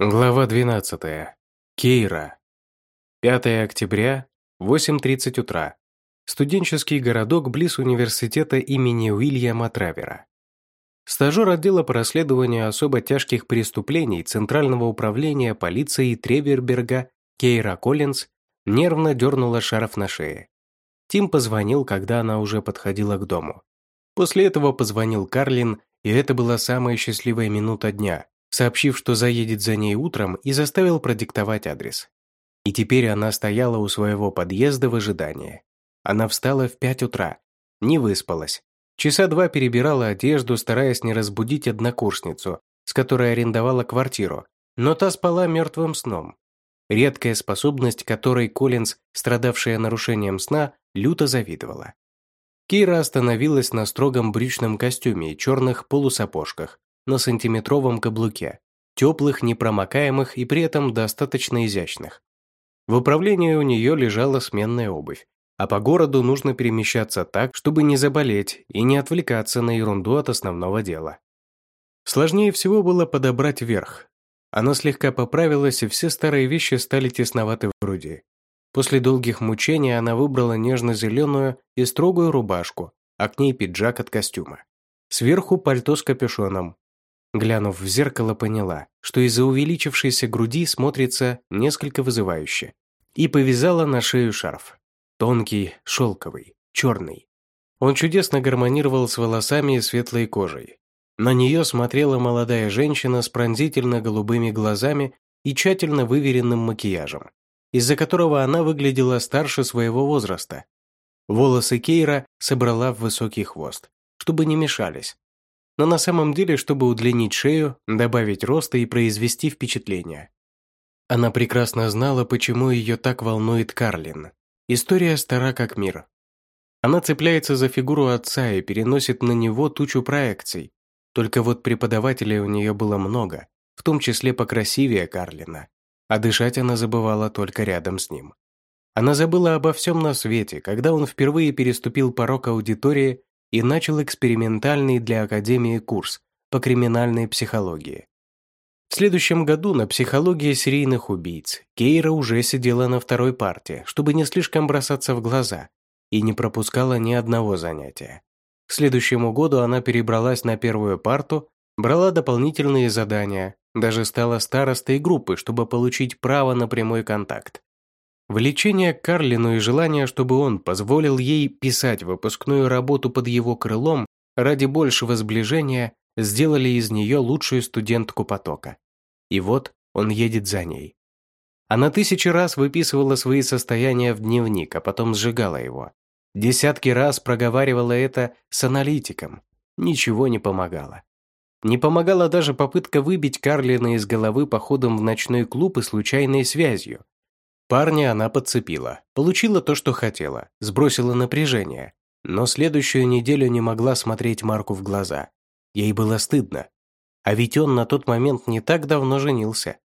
Глава 12. Кейра. 5 октября, 8.30 утра. Студенческий городок близ университета имени Уильяма Травера. Стажер отдела по расследованию особо тяжких преступлений Центрального управления полиции Треверберга Кейра Коллинз нервно дернула шарф на шее. Тим позвонил, когда она уже подходила к дому. После этого позвонил Карлин, и это была самая счастливая минута дня – сообщив, что заедет за ней утром и заставил продиктовать адрес. И теперь она стояла у своего подъезда в ожидании. Она встала в пять утра, не выспалась. Часа два перебирала одежду, стараясь не разбудить однокурсницу, с которой арендовала квартиру, но та спала мертвым сном. Редкая способность, которой Коллинз, страдавшая нарушением сна, люто завидовала. Кира остановилась на строгом брючном костюме и черных полусапожках, на сантиметровом каблуке, теплых, непромокаемых и при этом достаточно изящных. В управлении у нее лежала сменная обувь, а по городу нужно перемещаться так, чтобы не заболеть и не отвлекаться на ерунду от основного дела. Сложнее всего было подобрать верх. Она слегка поправилась, и все старые вещи стали тесноваты в груди. После долгих мучений она выбрала нежно-зеленую и строгую рубашку, а к ней пиджак от костюма. Сверху пальто с капюшоном, Глянув в зеркало, поняла, что из-за увеличившейся груди смотрится несколько вызывающе. И повязала на шею шарф. Тонкий, шелковый, черный. Он чудесно гармонировал с волосами и светлой кожей. На нее смотрела молодая женщина с пронзительно-голубыми глазами и тщательно выверенным макияжем, из-за которого она выглядела старше своего возраста. Волосы Кейра собрала в высокий хвост, чтобы не мешались, но на самом деле, чтобы удлинить шею, добавить роста и произвести впечатление. Она прекрасно знала, почему ее так волнует Карлин. История стара как мир. Она цепляется за фигуру отца и переносит на него тучу проекций. Только вот преподавателей у нее было много, в том числе покрасивее Карлина. А дышать она забывала только рядом с ним. Она забыла обо всем на свете, когда он впервые переступил порог аудитории и начал экспериментальный для Академии курс по криминальной психологии. В следующем году на психологии серийных убийц Кейра уже сидела на второй парте, чтобы не слишком бросаться в глаза, и не пропускала ни одного занятия. К следующему году она перебралась на первую парту, брала дополнительные задания, даже стала старостой группы, чтобы получить право на прямой контакт. Влечение к Карлину и желание, чтобы он позволил ей писать выпускную работу под его крылом ради большего сближения, сделали из нее лучшую студентку потока. И вот он едет за ней. Она тысячи раз выписывала свои состояния в дневник, а потом сжигала его. Десятки раз проговаривала это с аналитиком. Ничего не помогало. Не помогала даже попытка выбить Карлина из головы походом в ночной клуб и случайной связью. Парня она подцепила, получила то, что хотела, сбросила напряжение, но следующую неделю не могла смотреть Марку в глаза. Ей было стыдно. А ведь он на тот момент не так давно женился.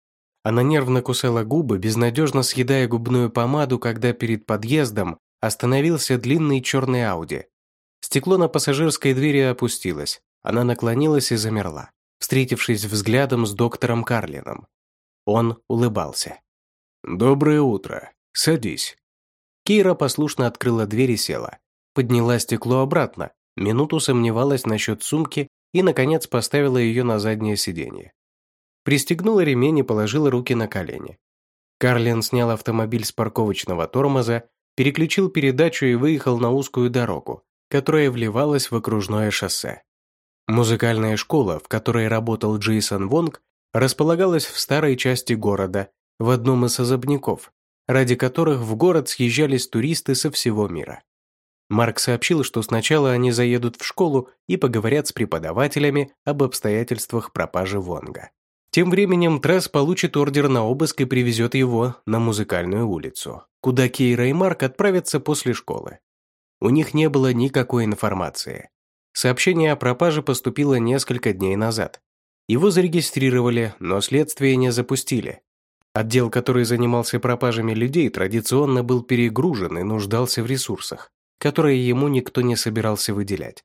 Она нервно кусала губы, безнадежно съедая губную помаду, когда перед подъездом остановился длинный черный Ауди. Стекло на пассажирской двери опустилось. Она наклонилась и замерла, встретившись взглядом с доктором Карлином. Он улыбался. «Доброе утро. Садись». Кира послушно открыла дверь и села. Подняла стекло обратно, минуту сомневалась насчет сумки и, наконец, поставила ее на заднее сиденье. Пристегнула ремень и положила руки на колени. Карлин снял автомобиль с парковочного тормоза, переключил передачу и выехал на узкую дорогу, которая вливалась в окружное шоссе. Музыкальная школа, в которой работал Джейсон Вонг, располагалась в старой части города в одном из особняков, ради которых в город съезжались туристы со всего мира. Марк сообщил, что сначала они заедут в школу и поговорят с преподавателями об обстоятельствах пропажи Вонга. Тем временем Тресс получит ордер на обыск и привезет его на музыкальную улицу, куда Кейра и Марк отправятся после школы. У них не было никакой информации. Сообщение о пропаже поступило несколько дней назад. Его зарегистрировали, но следствие не запустили, Отдел, который занимался пропажами людей, традиционно был перегружен и нуждался в ресурсах, которые ему никто не собирался выделять.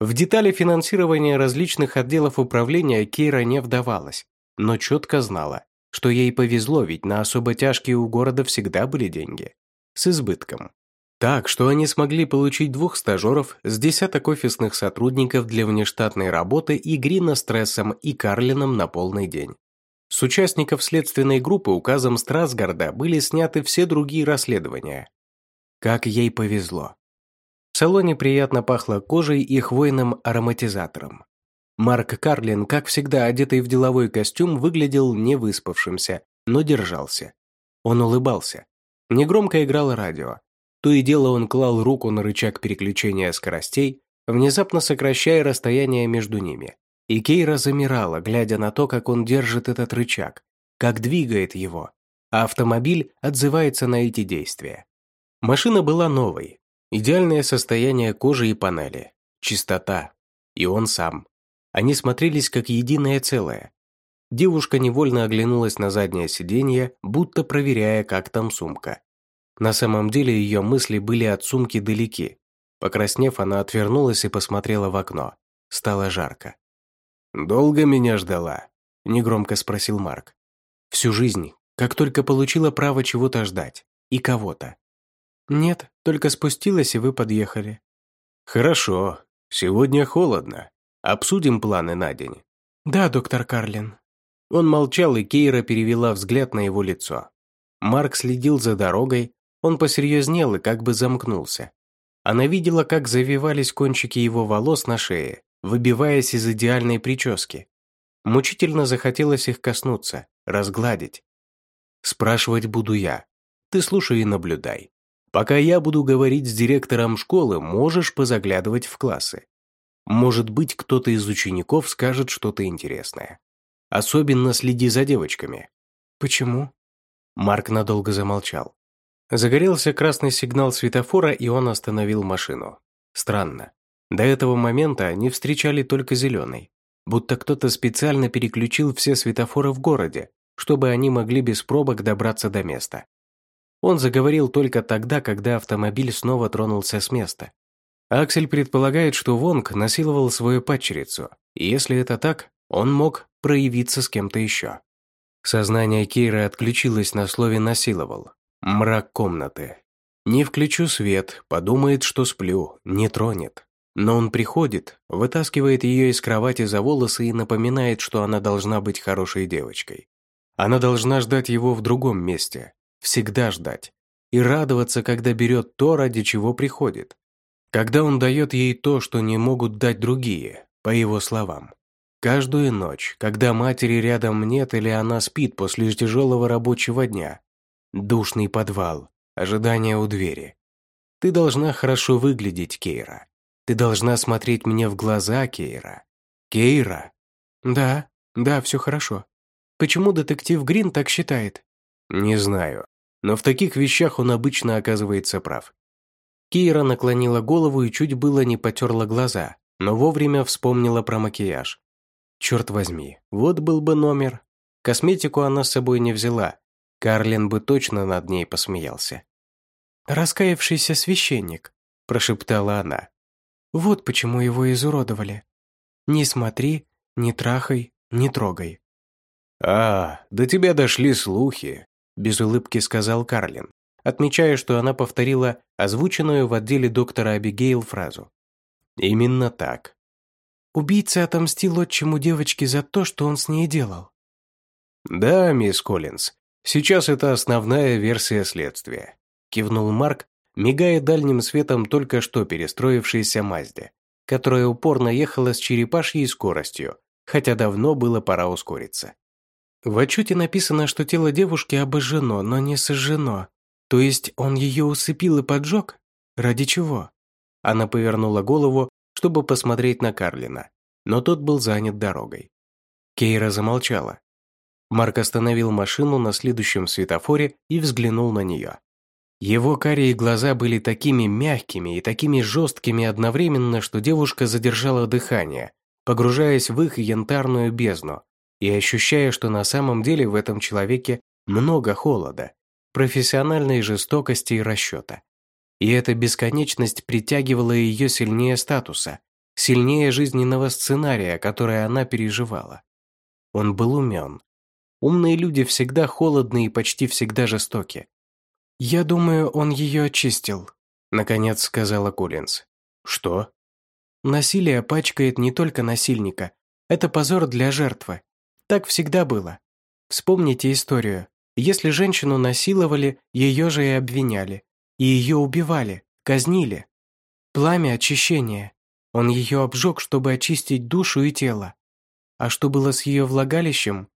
В детали финансирования различных отделов управления Кейра не вдавалась, но четко знала, что ей повезло, ведь на особо тяжкие у города всегда были деньги. С избытком. Так, что они смогли получить двух стажеров с десяток офисных сотрудников для внештатной работы и Грина с Трессом и Карлином на полный день. С участников следственной группы указом Страсгарда были сняты все другие расследования. Как ей повезло. В салоне приятно пахло кожей и хвойным ароматизатором. Марк Карлин, как всегда одетый в деловой костюм, выглядел невыспавшимся, но держался. Он улыбался. Негромко играло радио. То и дело он клал руку на рычаг переключения скоростей, внезапно сокращая расстояние между ними. И Кейра замирала, глядя на то, как он держит этот рычаг, как двигает его, а автомобиль отзывается на эти действия. Машина была новой. Идеальное состояние кожи и панели. Чистота. И он сам. Они смотрелись как единое целое. Девушка невольно оглянулась на заднее сиденье, будто проверяя, как там сумка. На самом деле ее мысли были от сумки далеки. Покраснев, она отвернулась и посмотрела в окно. Стало жарко. «Долго меня ждала?» – негромко спросил Марк. «Всю жизнь, как только получила право чего-то ждать. И кого-то. «Нет, только спустилась, и вы подъехали». «Хорошо. Сегодня холодно. Обсудим планы на день». «Да, доктор Карлин». Он молчал, и Кейра перевела взгляд на его лицо. Марк следил за дорогой, он посерьезнел и как бы замкнулся. Она видела, как завивались кончики его волос на шее, выбиваясь из идеальной прически. Мучительно захотелось их коснуться, разгладить. «Спрашивать буду я. Ты слушай и наблюдай. Пока я буду говорить с директором школы, можешь позаглядывать в классы. Может быть, кто-то из учеников скажет что-то интересное. Особенно следи за девочками. Почему? Марк надолго замолчал. Загорелся красный сигнал светофора, и он остановил машину. Странно. До этого момента они встречали только зеленый. Будто кто-то специально переключил все светофоры в городе, чтобы они могли без пробок добраться до места. Он заговорил только тогда, когда автомобиль снова тронулся с места. Аксель предполагает, что Вонг насиловал свою падчерицу, и если это так, он мог проявиться с кем-то еще. Сознание Кейра отключилось на слове «насиловал». Мрак комнаты. Не включу свет, подумает, что сплю, не тронет. Но он приходит, вытаскивает ее из кровати за волосы и напоминает, что она должна быть хорошей девочкой. Она должна ждать его в другом месте, всегда ждать и радоваться, когда берет то, ради чего приходит. Когда он дает ей то, что не могут дать другие, по его словам. Каждую ночь, когда матери рядом нет или она спит после тяжелого рабочего дня. Душный подвал, ожидание у двери. Ты должна хорошо выглядеть, Кейра. Ты должна смотреть мне в глаза, Кейра. Кейра? Да, да, все хорошо. Почему детектив Грин так считает? Не знаю. Но в таких вещах он обычно оказывается прав. Кира наклонила голову и чуть было не потерла глаза, но вовремя вспомнила про макияж. Черт возьми, вот был бы номер. Косметику она с собой не взяла. Карлин бы точно над ней посмеялся. «Раскаявшийся священник», – прошептала она. «Вот почему его изуродовали. Не смотри, не трахай, не трогай». «А, до тебя дошли слухи», без улыбки сказал Карлин, отмечая, что она повторила озвученную в отделе доктора Абигейл фразу. Именно так. Убийца отомстил отчиму девочки за то, что он с ней делал. Да, мисс Коллинз, сейчас это основная версия следствия, кивнул Марк, мигая дальним светом только что перестроившейся Мазде, которая упорно ехала с черепашьей скоростью, хотя давно было пора ускориться. В отчете написано, что тело девушки обожжено, но не сожжено. То есть он ее усыпил и поджег? Ради чего? Она повернула голову, чтобы посмотреть на Карлина, но тот был занят дорогой. Кейра замолчала. Марк остановил машину на следующем светофоре и взглянул на нее. Его карие глаза были такими мягкими и такими жесткими одновременно, что девушка задержала дыхание, погружаясь в их янтарную бездну, и ощущая, что на самом деле в этом человеке много холода, профессиональной жестокости и расчета. И эта бесконечность притягивала ее сильнее статуса, сильнее жизненного сценария, который она переживала. Он был умен. Умные люди всегда холодны и почти всегда жестоки. «Я думаю, он ее очистил», — наконец сказала Кулинс. «Что?» «Насилие пачкает не только насильника. Это позор для жертвы. Так всегда было. Вспомните историю. Если женщину насиловали, ее же и обвиняли. И ее убивали, казнили. Пламя очищения. Он ее обжег, чтобы очистить душу и тело. А что было с ее влагалищем?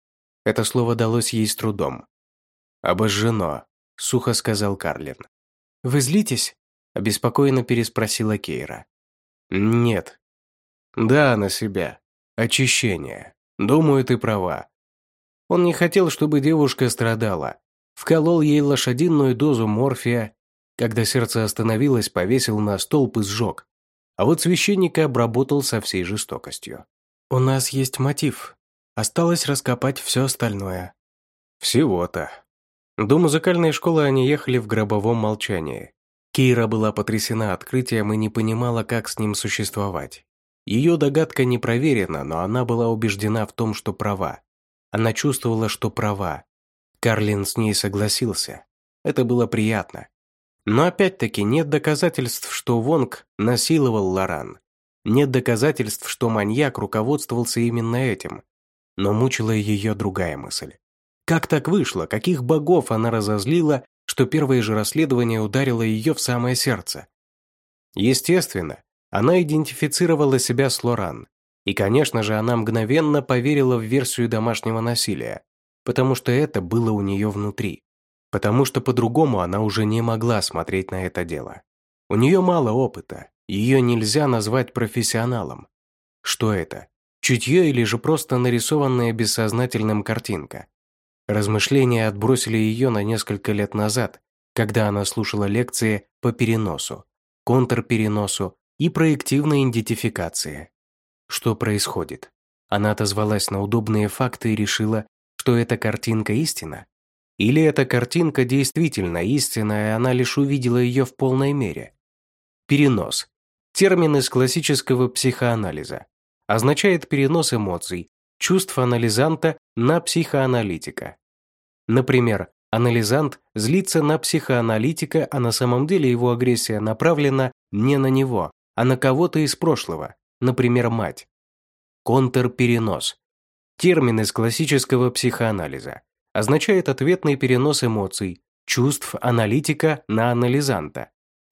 Это слово далось ей с трудом. «Обожжено», — сухо сказал Карлин. «Вы злитесь?» — обеспокоенно переспросила Кейра. «Нет». «Да, на себя. Очищение. Думаю, ты права». Он не хотел, чтобы девушка страдала. Вколол ей лошадиную дозу морфия. Когда сердце остановилось, повесил на столб и сжег. А вот священника обработал со всей жестокостью. «У нас есть мотив. Осталось раскопать все остальное». «Всего-то». До музыкальной школы они ехали в гробовом молчании. Кейра была потрясена открытием и не понимала, как с ним существовать. Ее догадка не проверена, но она была убеждена в том, что права. Она чувствовала, что права. Карлин с ней согласился. Это было приятно. Но опять-таки нет доказательств, что Вонг насиловал Лоран. Нет доказательств, что маньяк руководствовался именно этим. Но мучила ее другая мысль. Как так вышло, каких богов она разозлила, что первое же расследование ударило ее в самое сердце? Естественно, она идентифицировала себя с Лоран. И, конечно же, она мгновенно поверила в версию домашнего насилия, потому что это было у нее внутри. Потому что по-другому она уже не могла смотреть на это дело. У нее мало опыта, ее нельзя назвать профессионалом. Что это? Чутье или же просто нарисованная бессознательным картинка? Размышления отбросили ее на несколько лет назад, когда она слушала лекции по переносу, контрпереносу и проективной идентификации. Что происходит? Она отозвалась на удобные факты и решила, что эта картинка истина? Или эта картинка действительно истинная, и она лишь увидела ее в полной мере? Перенос. Термин из классического психоанализа. Означает перенос эмоций, чувств анализанта на психоаналитика. Например, анализант злится на психоаналитика, а на самом деле его агрессия направлена не на него, а на кого-то из прошлого, например, мать. Контрперенос. Термин из классического психоанализа. Означает ответный перенос эмоций, чувств аналитика на анализанта.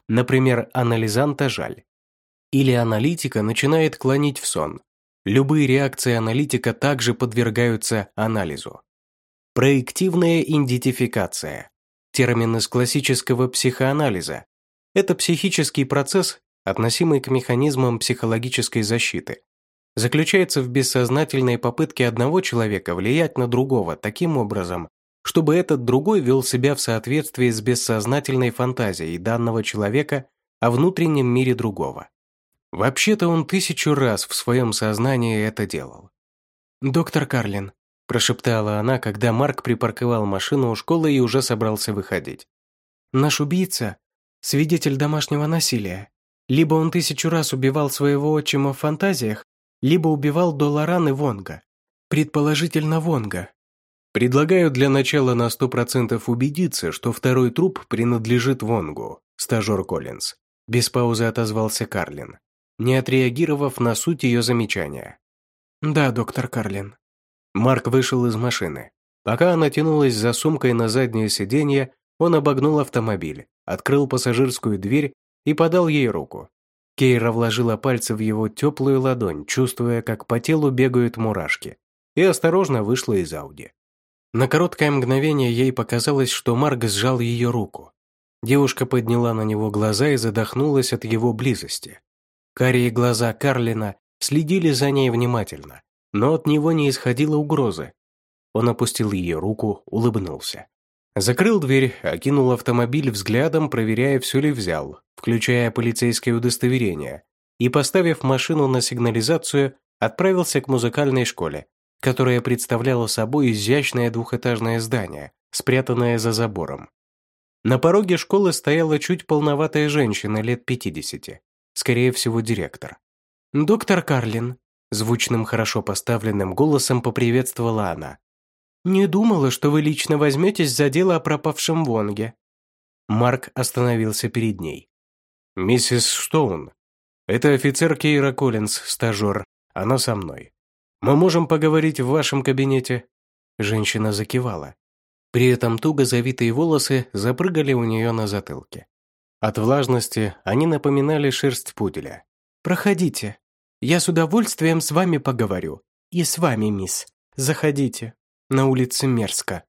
Например, анализанта жаль. Или аналитика начинает клонить в сон. Любые реакции аналитика также подвергаются анализу. Проективная идентификация. Термин из классического психоанализа. Это психический процесс, относимый к механизмам психологической защиты. Заключается в бессознательной попытке одного человека влиять на другого таким образом, чтобы этот другой вел себя в соответствии с бессознательной фантазией данного человека о внутреннем мире другого. Вообще-то он тысячу раз в своем сознании это делал. «Доктор Карлин», – прошептала она, когда Марк припарковал машину у школы и уже собрался выходить. «Наш убийца – свидетель домашнего насилия. Либо он тысячу раз убивал своего отчима в фантазиях, либо убивал Долоран и Вонга. Предположительно, Вонга. Предлагаю для начала на сто процентов убедиться, что второй труп принадлежит Вонгу, стажер Коллинз. Без паузы отозвался Карлин, не отреагировав на суть ее замечания. «Да, доктор Карлин». Марк вышел из машины. Пока она тянулась за сумкой на заднее сиденье, он обогнул автомобиль, открыл пассажирскую дверь и подал ей руку. Кейра вложила пальцы в его теплую ладонь, чувствуя, как по телу бегают мурашки, и осторожно вышла из Ауди. На короткое мгновение ей показалось, что Марк сжал ее руку. Девушка подняла на него глаза и задохнулась от его близости. Карие глаза Карлина следили за ней внимательно, но от него не исходила угрозы. Он опустил ее руку, улыбнулся. Закрыл дверь, окинул автомобиль взглядом, проверяя, все ли взял, включая полицейское удостоверение, и, поставив машину на сигнализацию, отправился к музыкальной школе, которая представляла собой изящное двухэтажное здание, спрятанное за забором. На пороге школы стояла чуть полноватая женщина лет 50, скорее всего, директор. «Доктор Карлин», – звучным, хорошо поставленным голосом поприветствовала она. Не думала, что вы лично возьметесь за дело о пропавшем Вонге». Марк остановился перед ней. «Миссис Стоун, это офицер Кейра Коллинз, стажер. Она со мной. Мы можем поговорить в вашем кабинете?» Женщина закивала. При этом туго завитые волосы запрыгали у нее на затылке. От влажности они напоминали шерсть пуделя. «Проходите. Я с удовольствием с вами поговорю. И с вами, мисс. Заходите. На улице мерзко».